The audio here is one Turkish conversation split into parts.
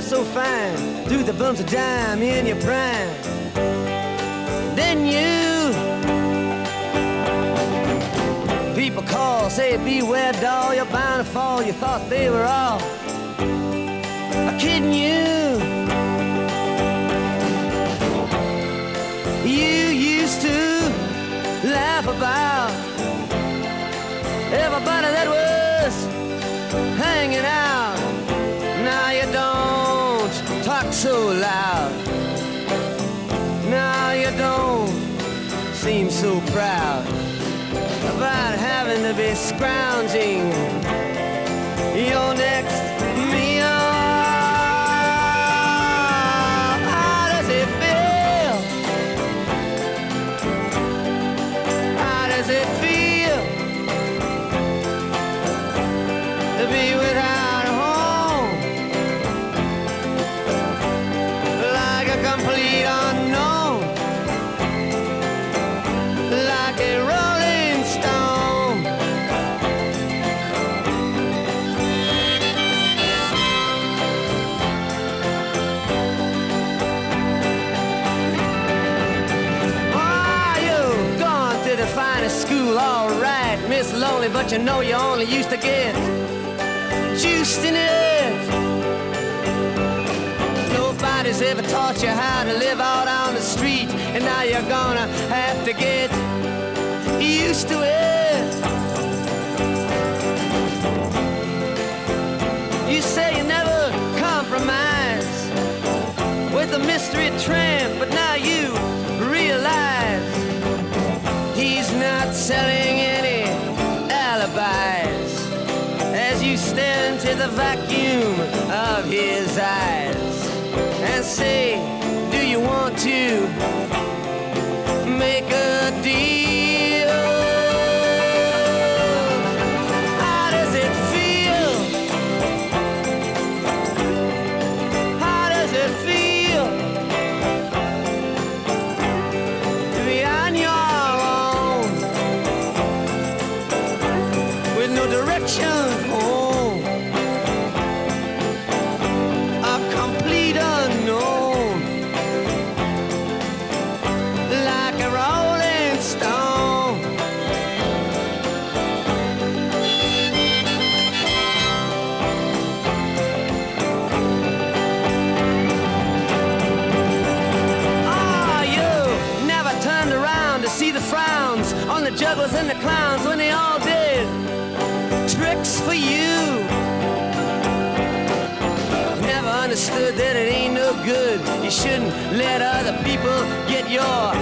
dress so fine, through the bumps of dime in your prime. Then you, people call, say beware, doll, you're bound to fall. You thought they were all kidding you. You used to laugh about everybody that was so proud about having to be scrounging you know you only used to get juiced in it. Nobody's ever taught you how to live out on the street, and now you're gonna have to get used to it. You say you never compromise with a mystery tramp, but now you say, Do you want to make a you're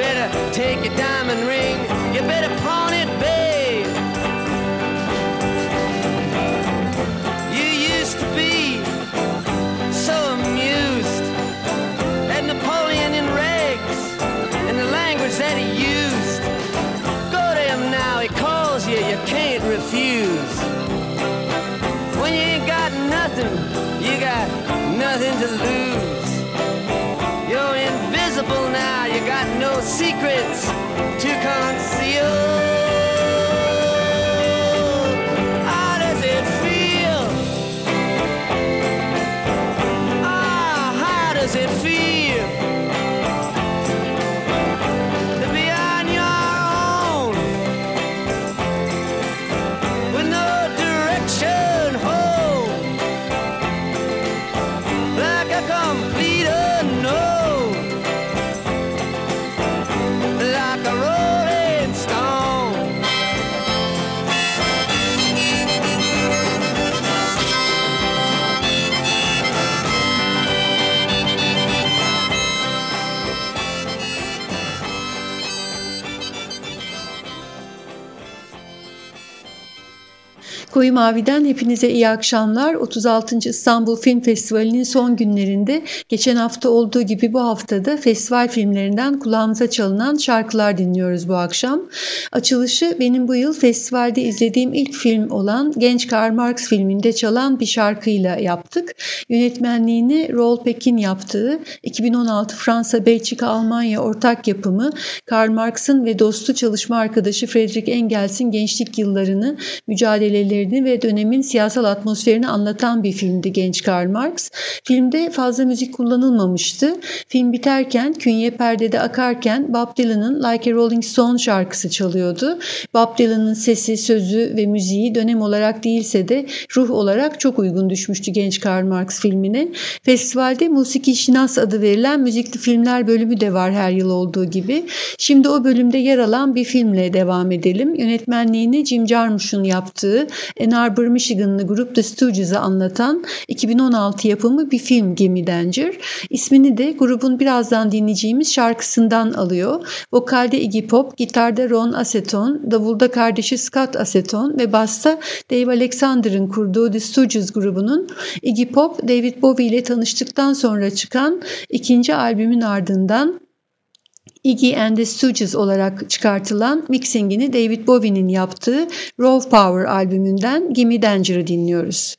better take your diamond ring, it feel? Koyu Mavi'den hepinize iyi akşamlar. 36. İstanbul Film Festivali'nin son günlerinde geçen hafta olduğu gibi bu haftada festival filmlerinden kulağımıza çalınan şarkılar dinliyoruz bu akşam. Açılışı benim bu yıl festivalde izlediğim ilk film olan Genç Karl Marx filminde çalan bir şarkıyla yaptık. Yönetmenliğini Roll Peck'in yaptığı 2016 Fransa, Belçika, Almanya ortak yapımı Karl Marx'ın ve dostu çalışma arkadaşı Friedrich Engels'in gençlik yıllarını mücadeleleri ilişkilerini ve dönemin siyasal atmosferini anlatan bir filmdi Genç Karl Marx. Filmde fazla müzik kullanılmamıştı. Film biterken künye perdede akarken Bob Dylan'ın Like a Rolling Stone şarkısı çalıyordu. Bob Dylan'ın sesi, sözü ve müziği dönem olarak değilse de ruh olarak çok uygun düşmüştü Genç Karl Marx filmine. Festivalde Musiki Şinas adı verilen müzikli filmler bölümü de var her yıl olduğu gibi. Şimdi o bölümde yer alan bir filmle devam edelim. Yönetmenliğini Jim Jarmusch'un yaptığı Ann Arbor, Michigan'lı grup The Stooges'ı anlatan 2016 yapımı bir film Gimme Danger. İsmini de grubun birazdan dinleyeceğimiz şarkısından alıyor. Vokalde Iggy Pop, gitarda Ron Aceton, davulda kardeşi Scott Aceton ve basta Dave Alexander'ın kurduğu The Stooges grubunun Iggy Pop, David Bowie ile tanıştıktan sonra çıkan ikinci albümün ardından Iggy and the Stooges olarak çıkartılan mixingini David Bowie'nin yaptığı Raw Power albümünden Gimme Danger'ı dinliyoruz.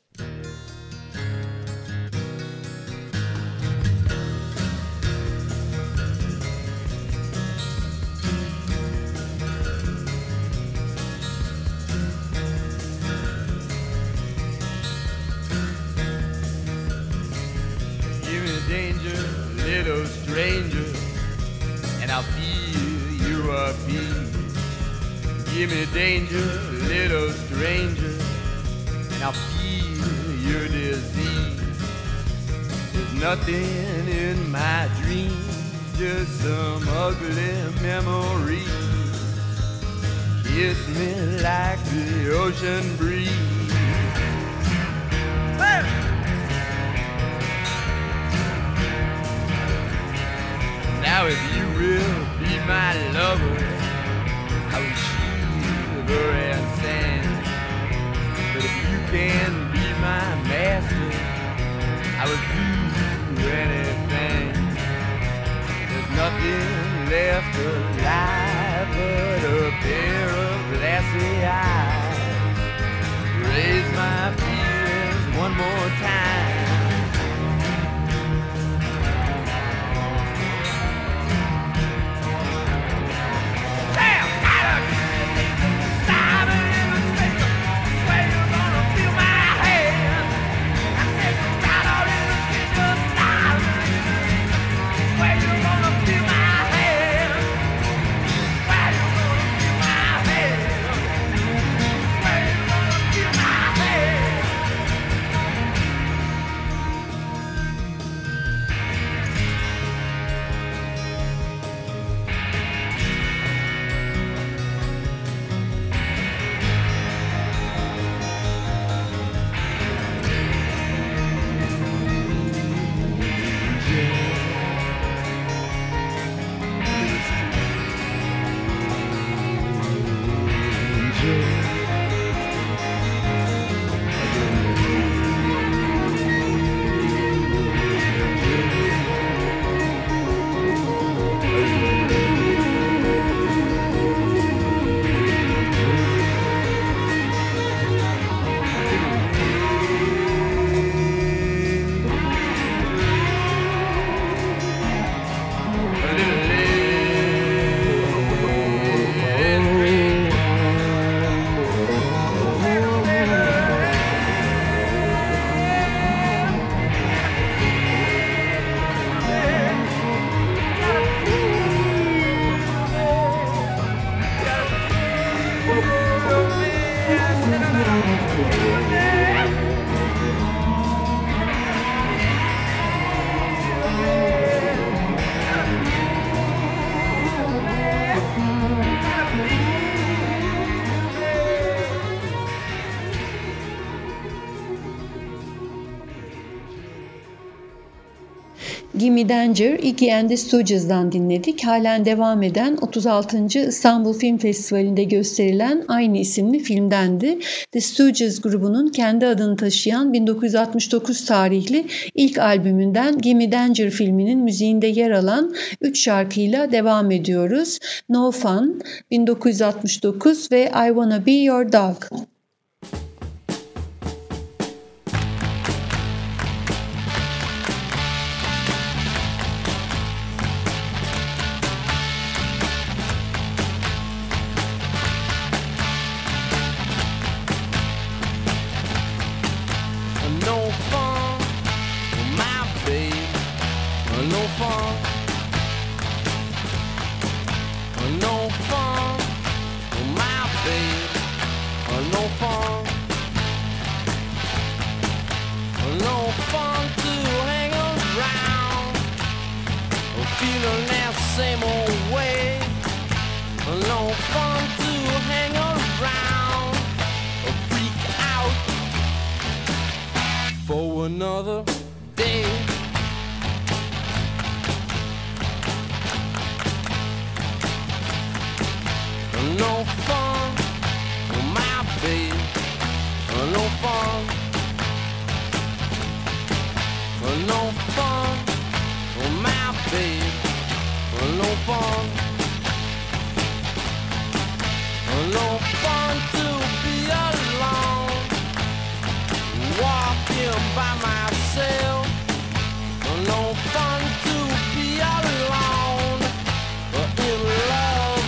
Gimme Danger, Iggy and the Stooges'dan dinledik. Halen devam eden 36. İstanbul Film Festivali'nde gösterilen aynı isimli filmdendi. The Stooges grubunun kendi adını taşıyan 1969 tarihli ilk albümünden Gimme Danger filminin müziğinde yer alan 3 şarkıyla devam ediyoruz. No Fun, 1969 ve I Wanna Be Your Dog. by myself. No fun to be alone. But in love,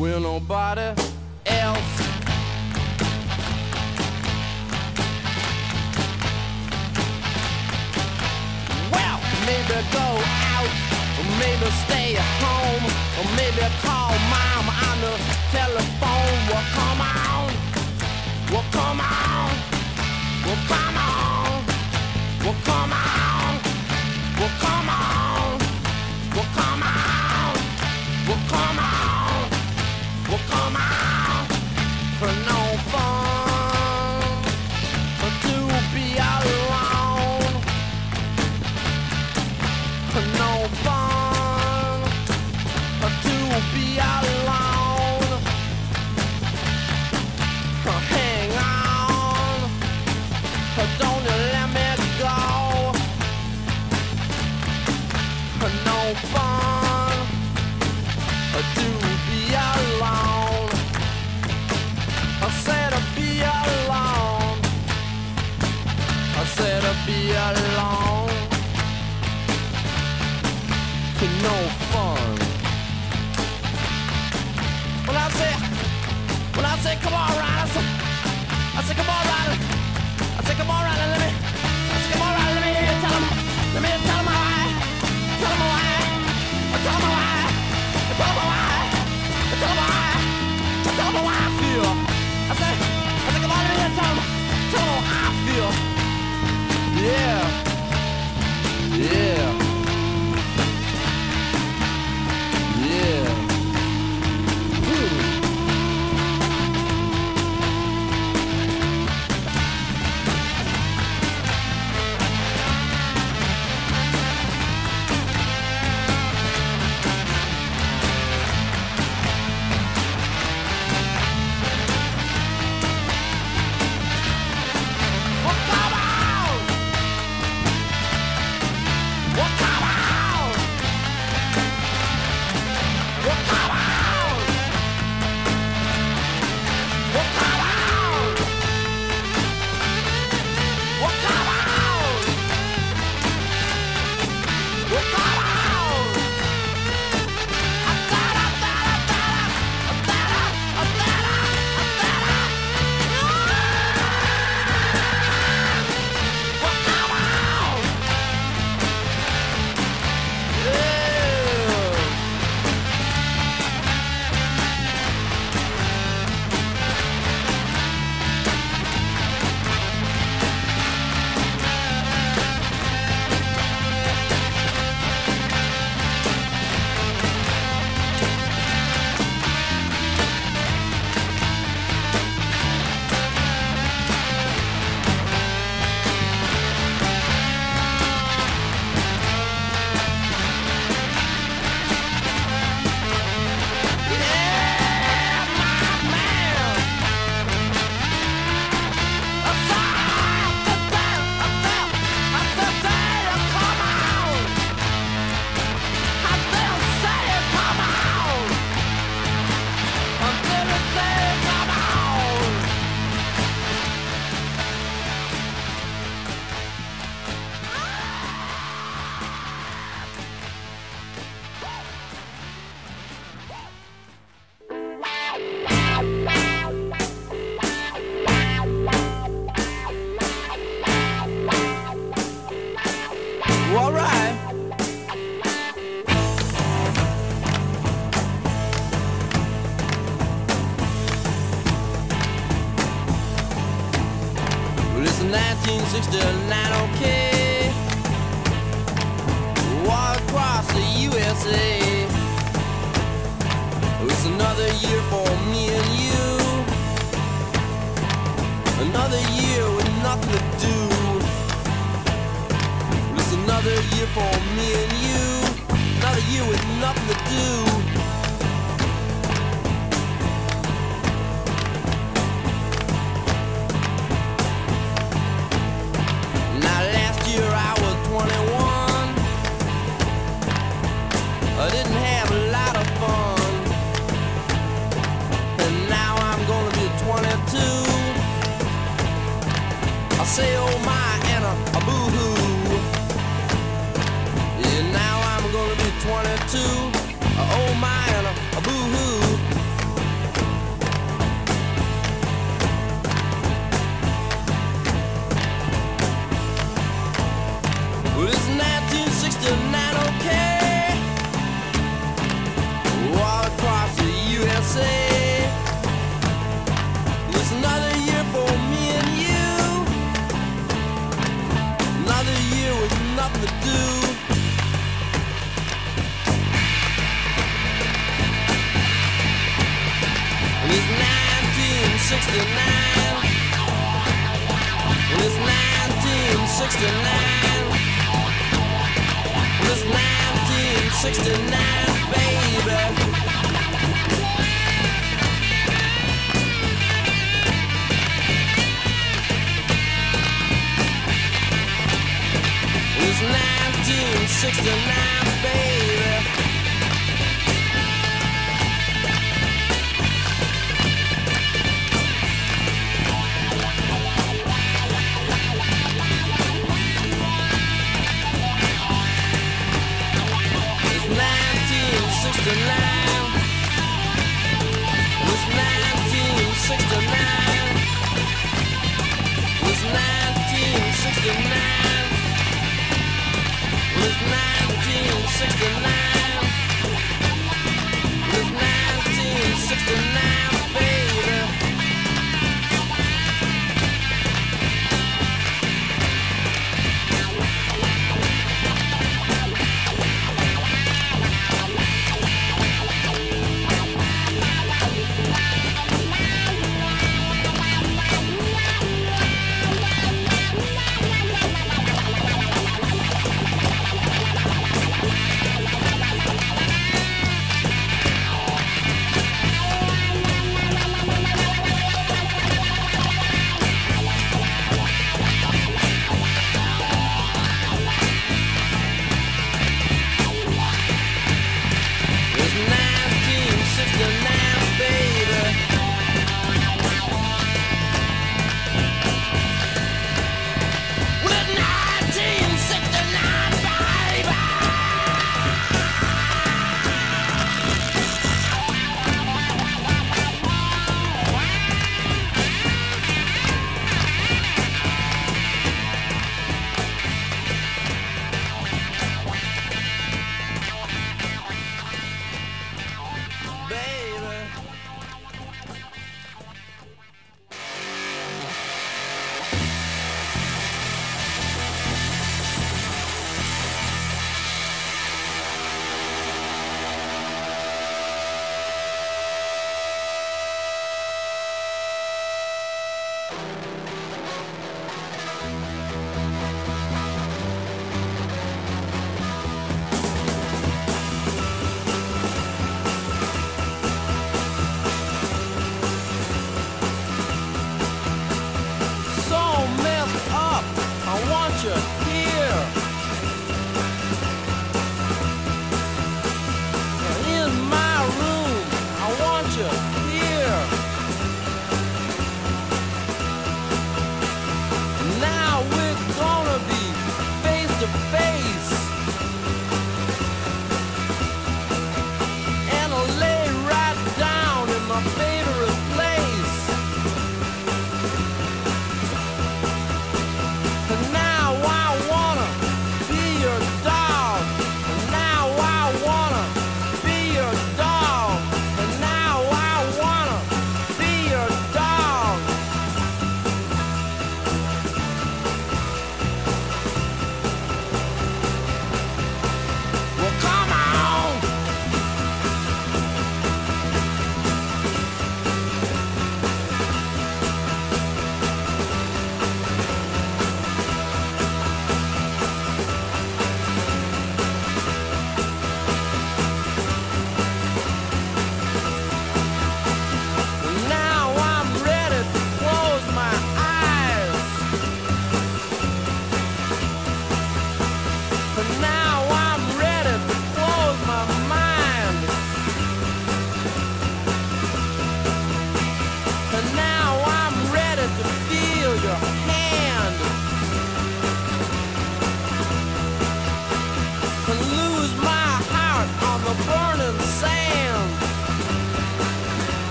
with nobody else. Well, maybe go out, or maybe stay at home, or maybe call mom on the telephone. Well, come on, well, come on.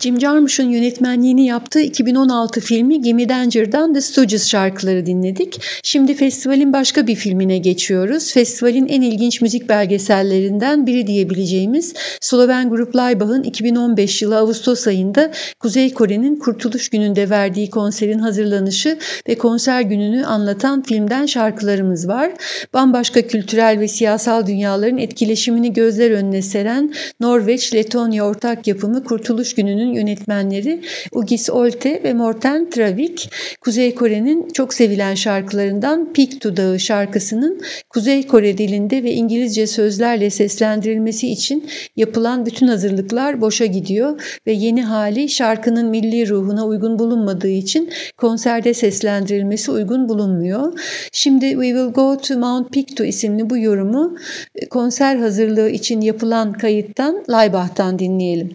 Jim Jarmusch'un yönetmenliğini yaptığı 2016 filmi Gimme Danger'dan The Stooges şarkıları dinledik. Şimdi festivalin başka bir filmine geçiyoruz. Festivalin en ilginç müzik belgesellerinden biri diyebileceğimiz Sloven grup Laibach'ın 2015 yılı Ağustos ayında Kuzey Kore'nin Kurtuluş Günü'nde verdiği konserin hazırlanışı ve konser gününü anlatan filmden şarkılarımız var. Bambaşka kültürel ve siyasal dünyaların etkileşimini gözler önüne seren Norveç-Letonya ortak yapımı Kurtuluş Günü'nün yönetmenleri Ugis Olte ve Morten Travik, Kuzey Kore'nin çok sevilen şarkılarından Peak to Dağı şarkısının Kuzey Kore dilinde ve İngilizce sözlerle seslendirilmesi için yapılan bütün hazırlıklar boşa gidiyor ve yeni hali şarkının milli ruhuna uygun bulunmadığı için konserde seslendirilmesi uygun bulunmuyor. Şimdi We Will Go to Mount Pictou isimli bu yorumu konser hazırlığı için yapılan kayıttan Laybach'tan dinleyelim.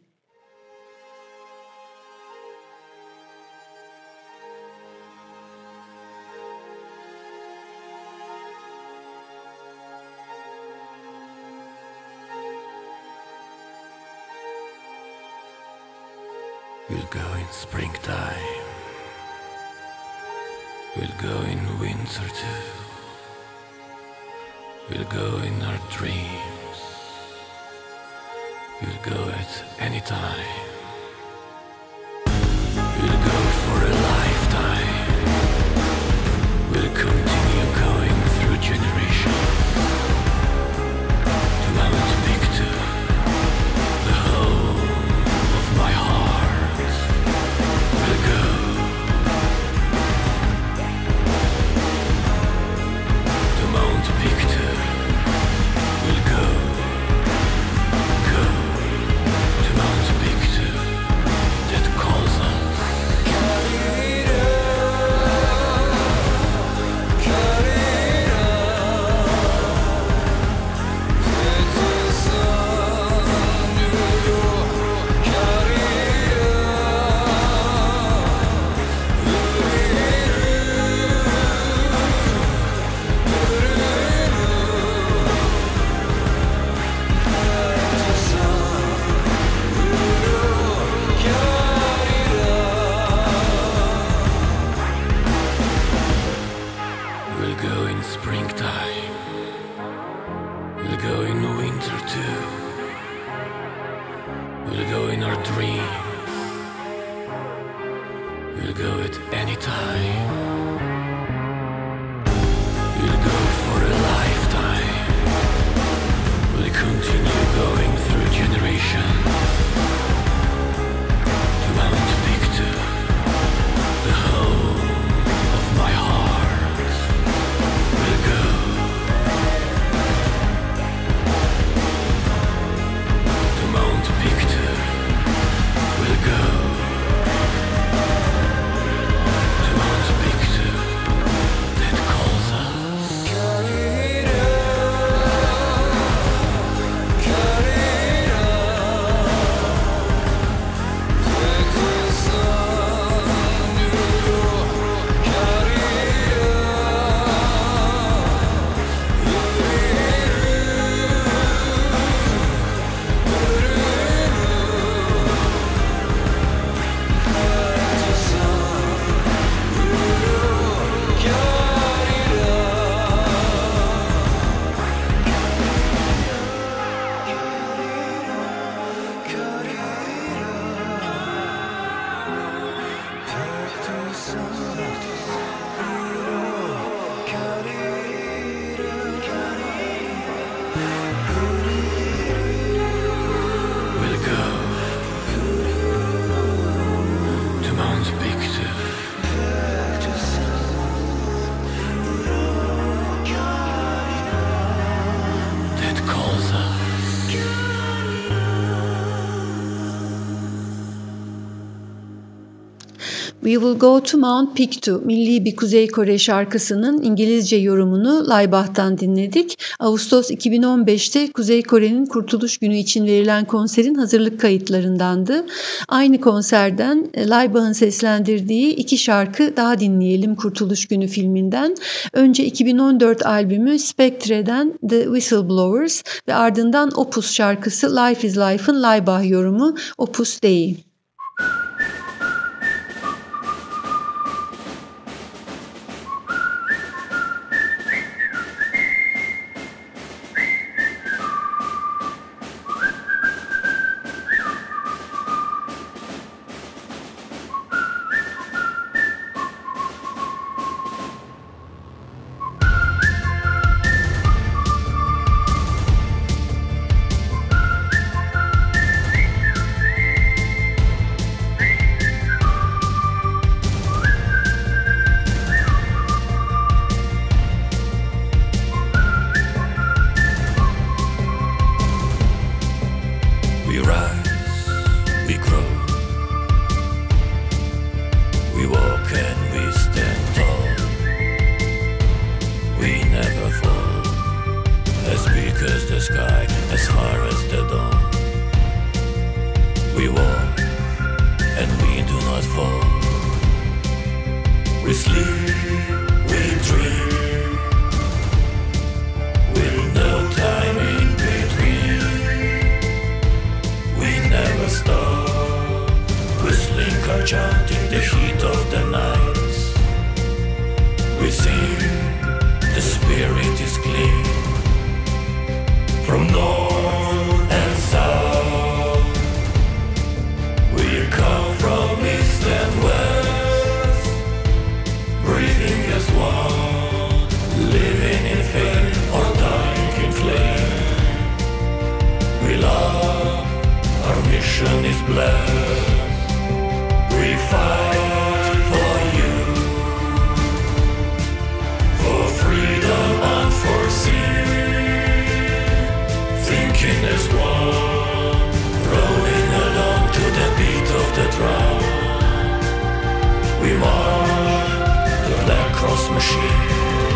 Go in our dreams. We'll go at any time. We Will Go to Mount Pictou milli bir Kuzey Kore şarkısının İngilizce yorumunu Laybach'tan dinledik. Ağustos 2015'te Kuzey Kore'nin Kurtuluş Günü için verilen konserin hazırlık kayıtlarındandı. Aynı konserden e, Laybach'ın seslendirdiği iki şarkı daha dinleyelim Kurtuluş Günü filminden. Önce 2014 albümü Spectre'den The Whistleblowers ve ardından Opus şarkısı Life is Life'ın Laybach yorumu Opus Dei. big march the Black Cross machine.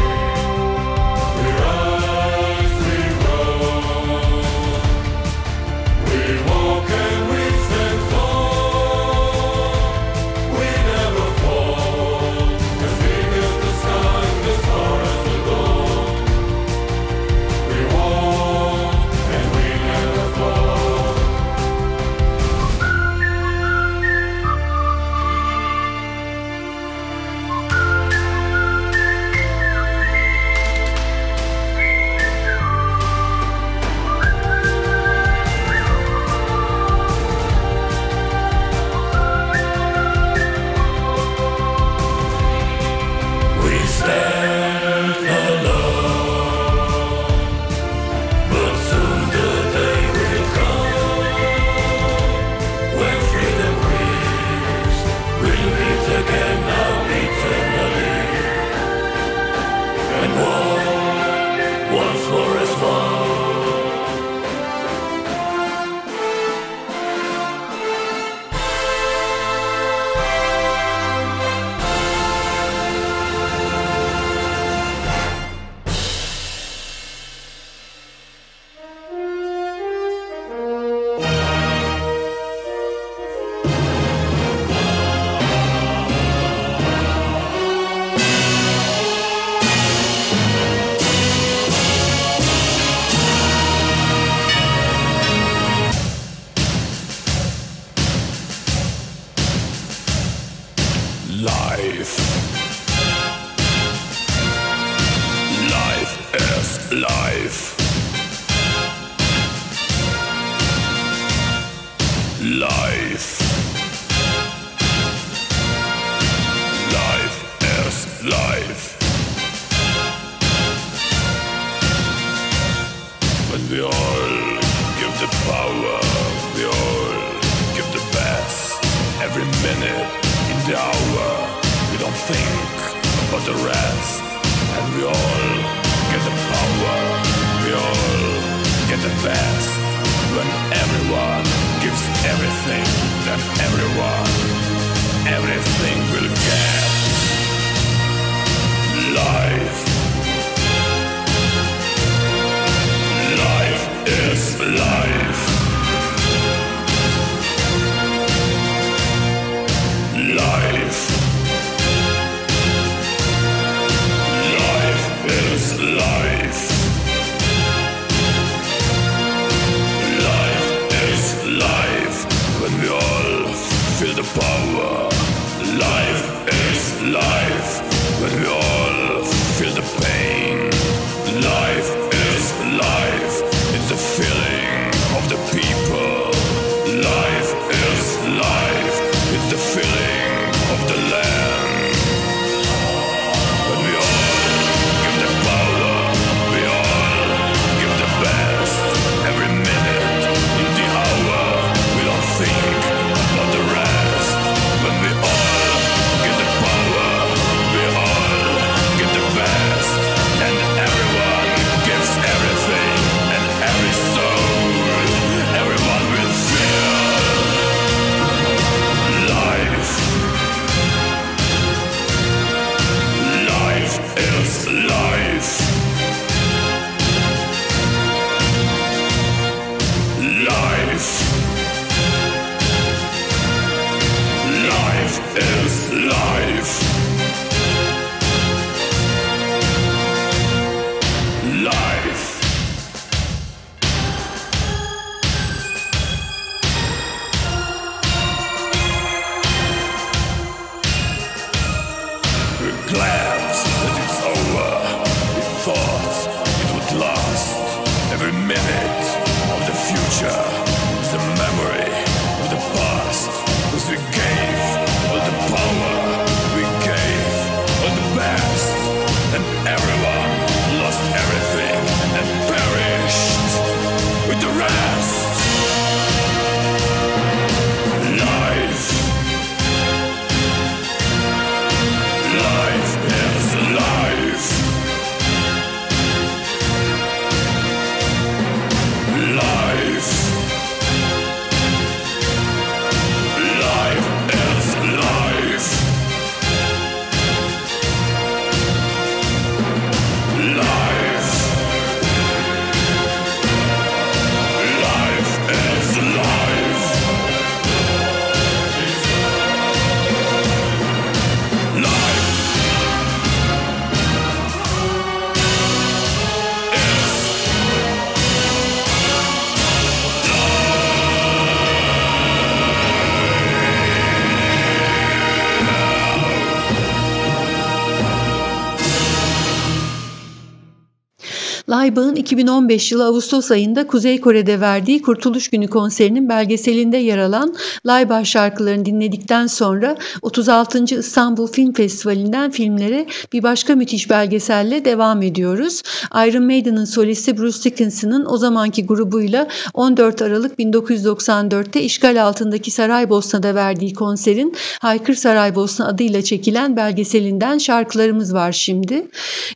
Laybağ'ın 2015 yılı Ağustos ayında Kuzey Kore'de verdiği Kurtuluş Günü konserinin belgeselinde yer alan Laybağ şarkılarını dinledikten sonra 36. İstanbul Film Festivali'nden filmlere bir başka müthiş belgeselle devam ediyoruz. Iron Maiden'ın solisti Bruce Dickinson'ın o zamanki grubuyla 14 Aralık 1994'te işgal altındaki Saraybosna'da verdiği konserin Haykır Saraybosna adıyla çekilen belgeselinden şarkılarımız var şimdi.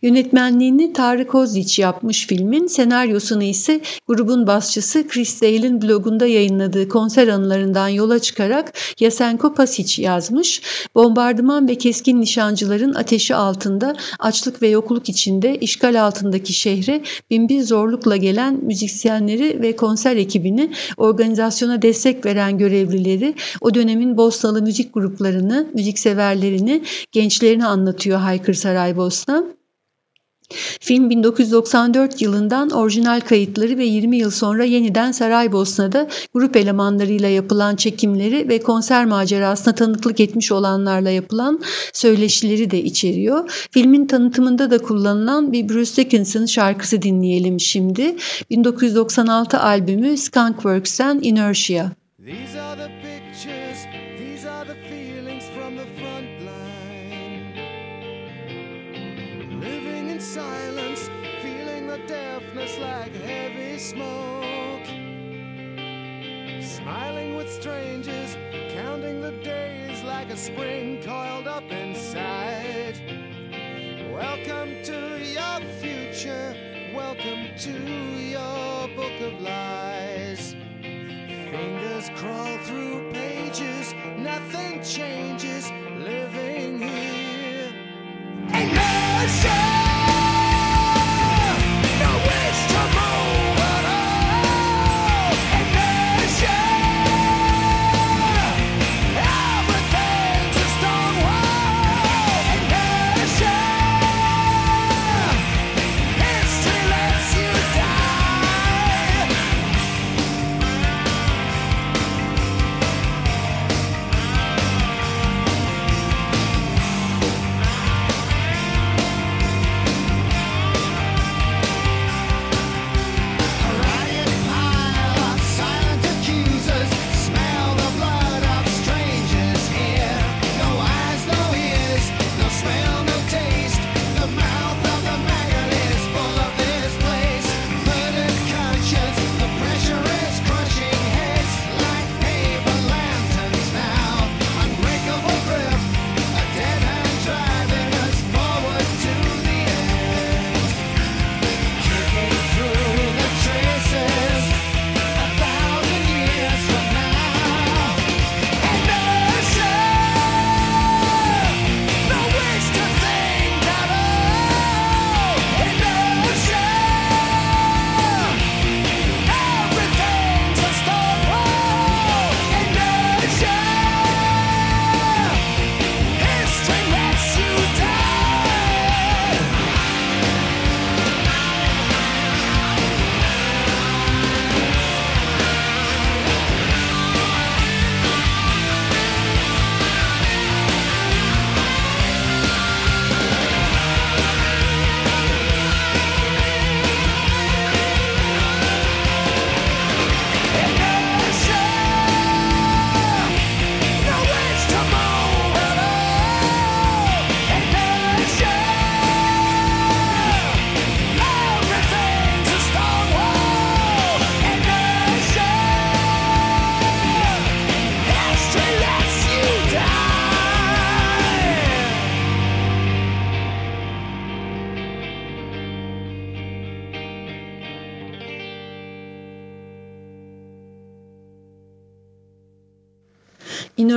Yönetmenliğini Tarık Oziç yapmış filmin senaryosunu ise grubun basçısı Chris Dale'in blogunda yayınladığı konser anılarından yola çıkarak Yasenko Pasic yazmış. Bombardıman ve keskin nişancıların ateşi altında açlık ve yokluk içinde işgal altındaki şehre binbir zorlukla gelen müzisyenleri ve konser ekibini organizasyona destek veren görevlileri o dönemin Bosnalı müzik gruplarını, müzikseverlerini, gençlerini anlatıyor Haykır Saraybosna. Film 1994 yılından orijinal kayıtları ve 20 yıl sonra yeniden Saraybosna'da grup elemanlarıyla yapılan çekimleri ve konser macerasına tanıklık etmiş olanlarla yapılan söyleşileri de içeriyor. Filmin tanıtımında da kullanılan bir Bruce Dickinson şarkısı dinleyelim şimdi. 1996 albümü Skunkworks'ten Inertia. These are the silence, feeling the deafness like heavy smoke. Smiling with strangers, counting the days like a spring coiled up inside. Welcome to your future, welcome to your book of lies. Fingers crawl through pages, nothing changes, living here. Inertia!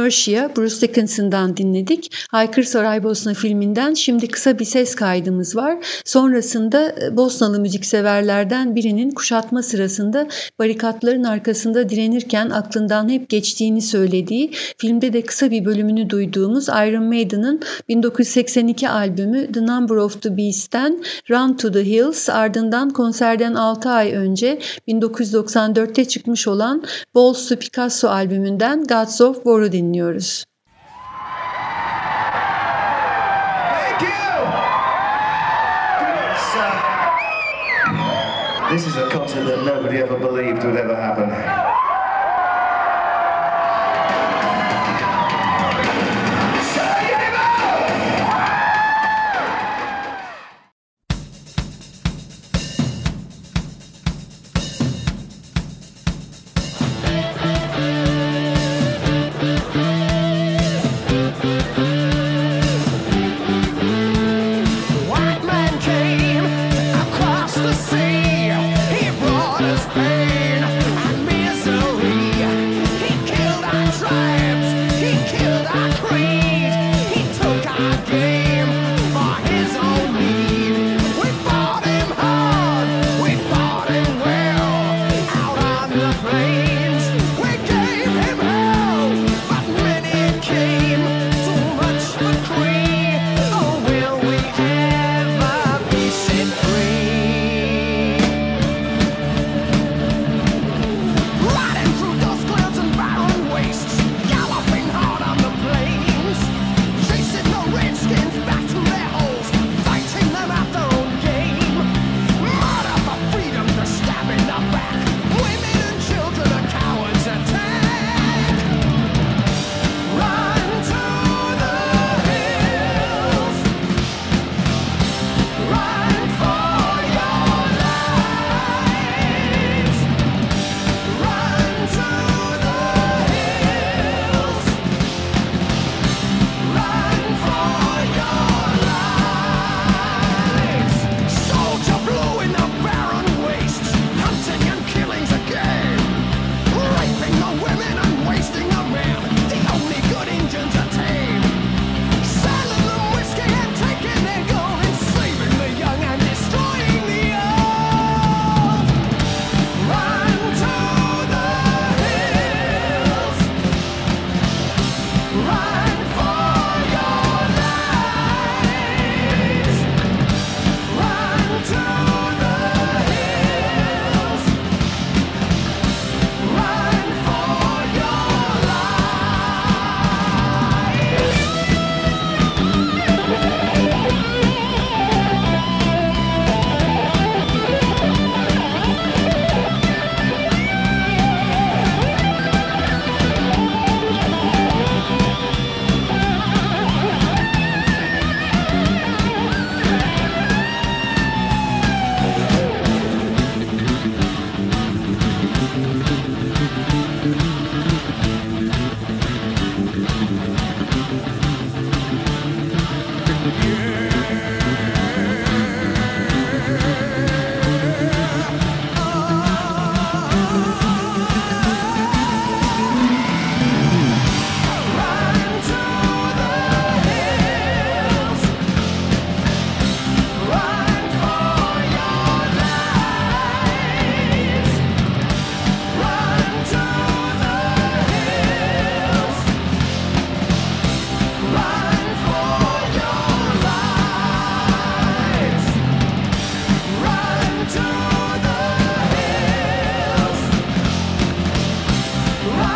Inertia Bruce Dickinson'dan dinledik. Haykır Saraybosna filminden şimdi kısa bir ses kaydımız var. Sonrasında e, Bosnalı müzikseverlerden birinin kuşatma sırasında barikatların arkasında direnirken aklından hep geçtiğini söylediği, filmde de kısa bir bölümünü duyduğumuz Iron Maiden'ın 1982 albümü The Number of the Beast'ten Run to the Hills ardından konserden 6 ay önce 1994'te çıkmış olan Balls to Picasso albümünden Gods of War'u dinliyoruz. This is a concert that nobody ever believed would ever happen. Whoa!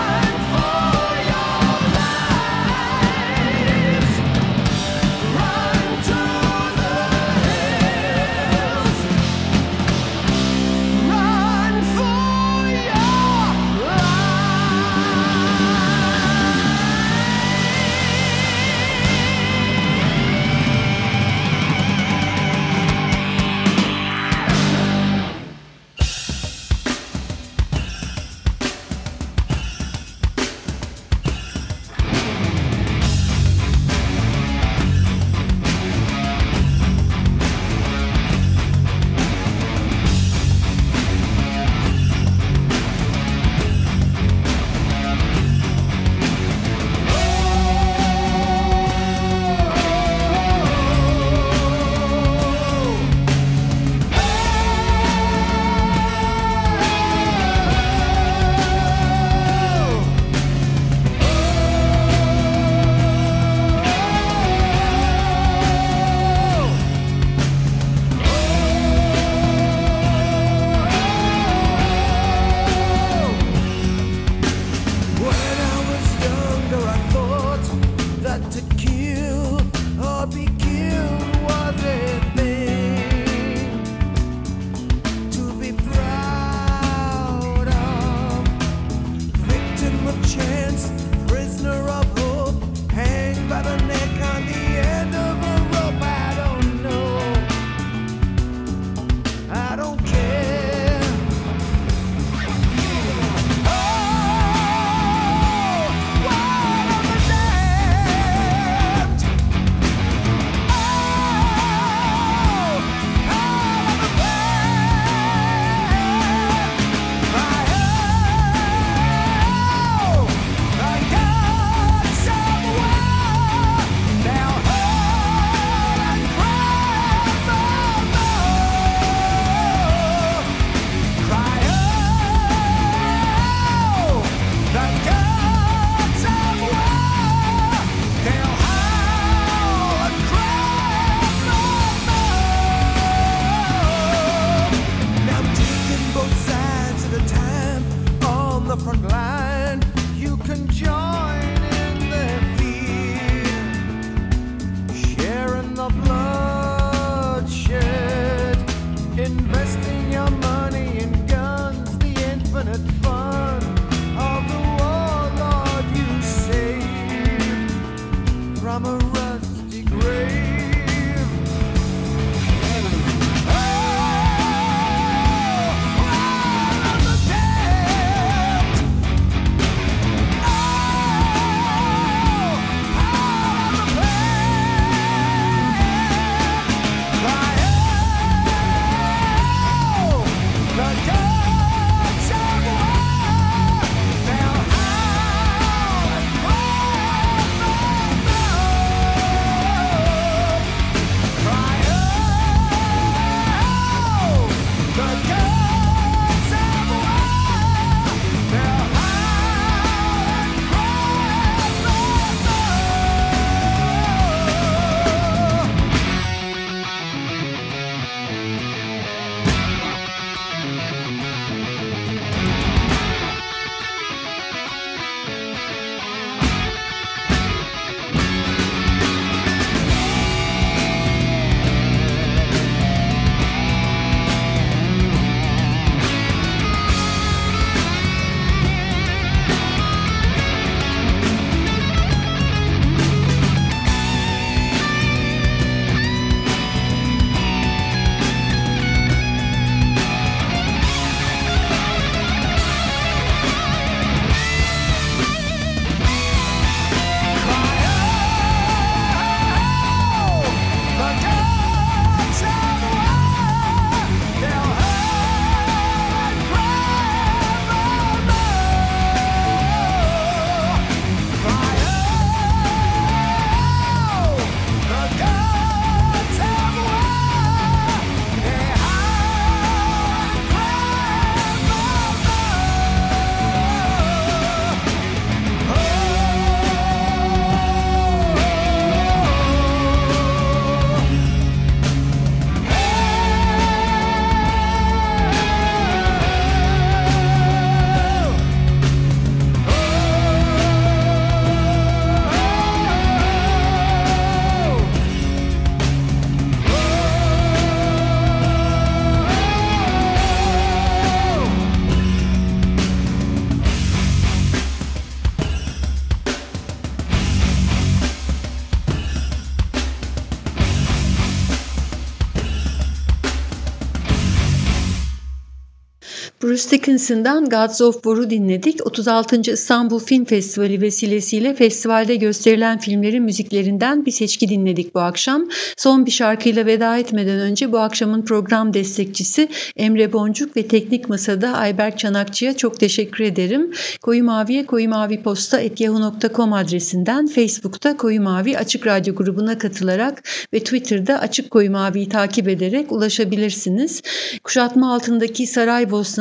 Bruce Dickinson'dan Gods of War'u dinledik. 36. İstanbul Film Festivali vesilesiyle festivalde gösterilen filmlerin müziklerinden bir seçki dinledik bu akşam. Son bir şarkıyla veda etmeden önce bu akşamın program destekçisi Emre Boncuk ve Teknik Masa'da Ayberk Çanakçı'ya çok teşekkür ederim. Koyu Mavi'ye Koyu Mavi Posta yahoo.com adresinden Facebook'ta Koyu Mavi Açık Radyo grubuna katılarak ve Twitter'da Açık Koyu Mavi'yi takip ederek ulaşabilirsiniz. Kuşatma altındaki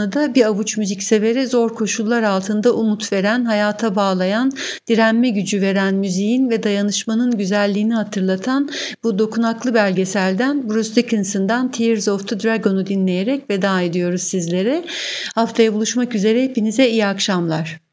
Saraybosna'da bir avuç müziksevere zor koşullar altında umut veren, hayata bağlayan, direnme gücü veren müziğin ve dayanışmanın güzelliğini hatırlatan bu dokunaklı belgeselden Bruce Dickinson'dan Tears of the Dragon'u dinleyerek veda ediyoruz sizlere. Haftaya buluşmak üzere hepinize iyi akşamlar.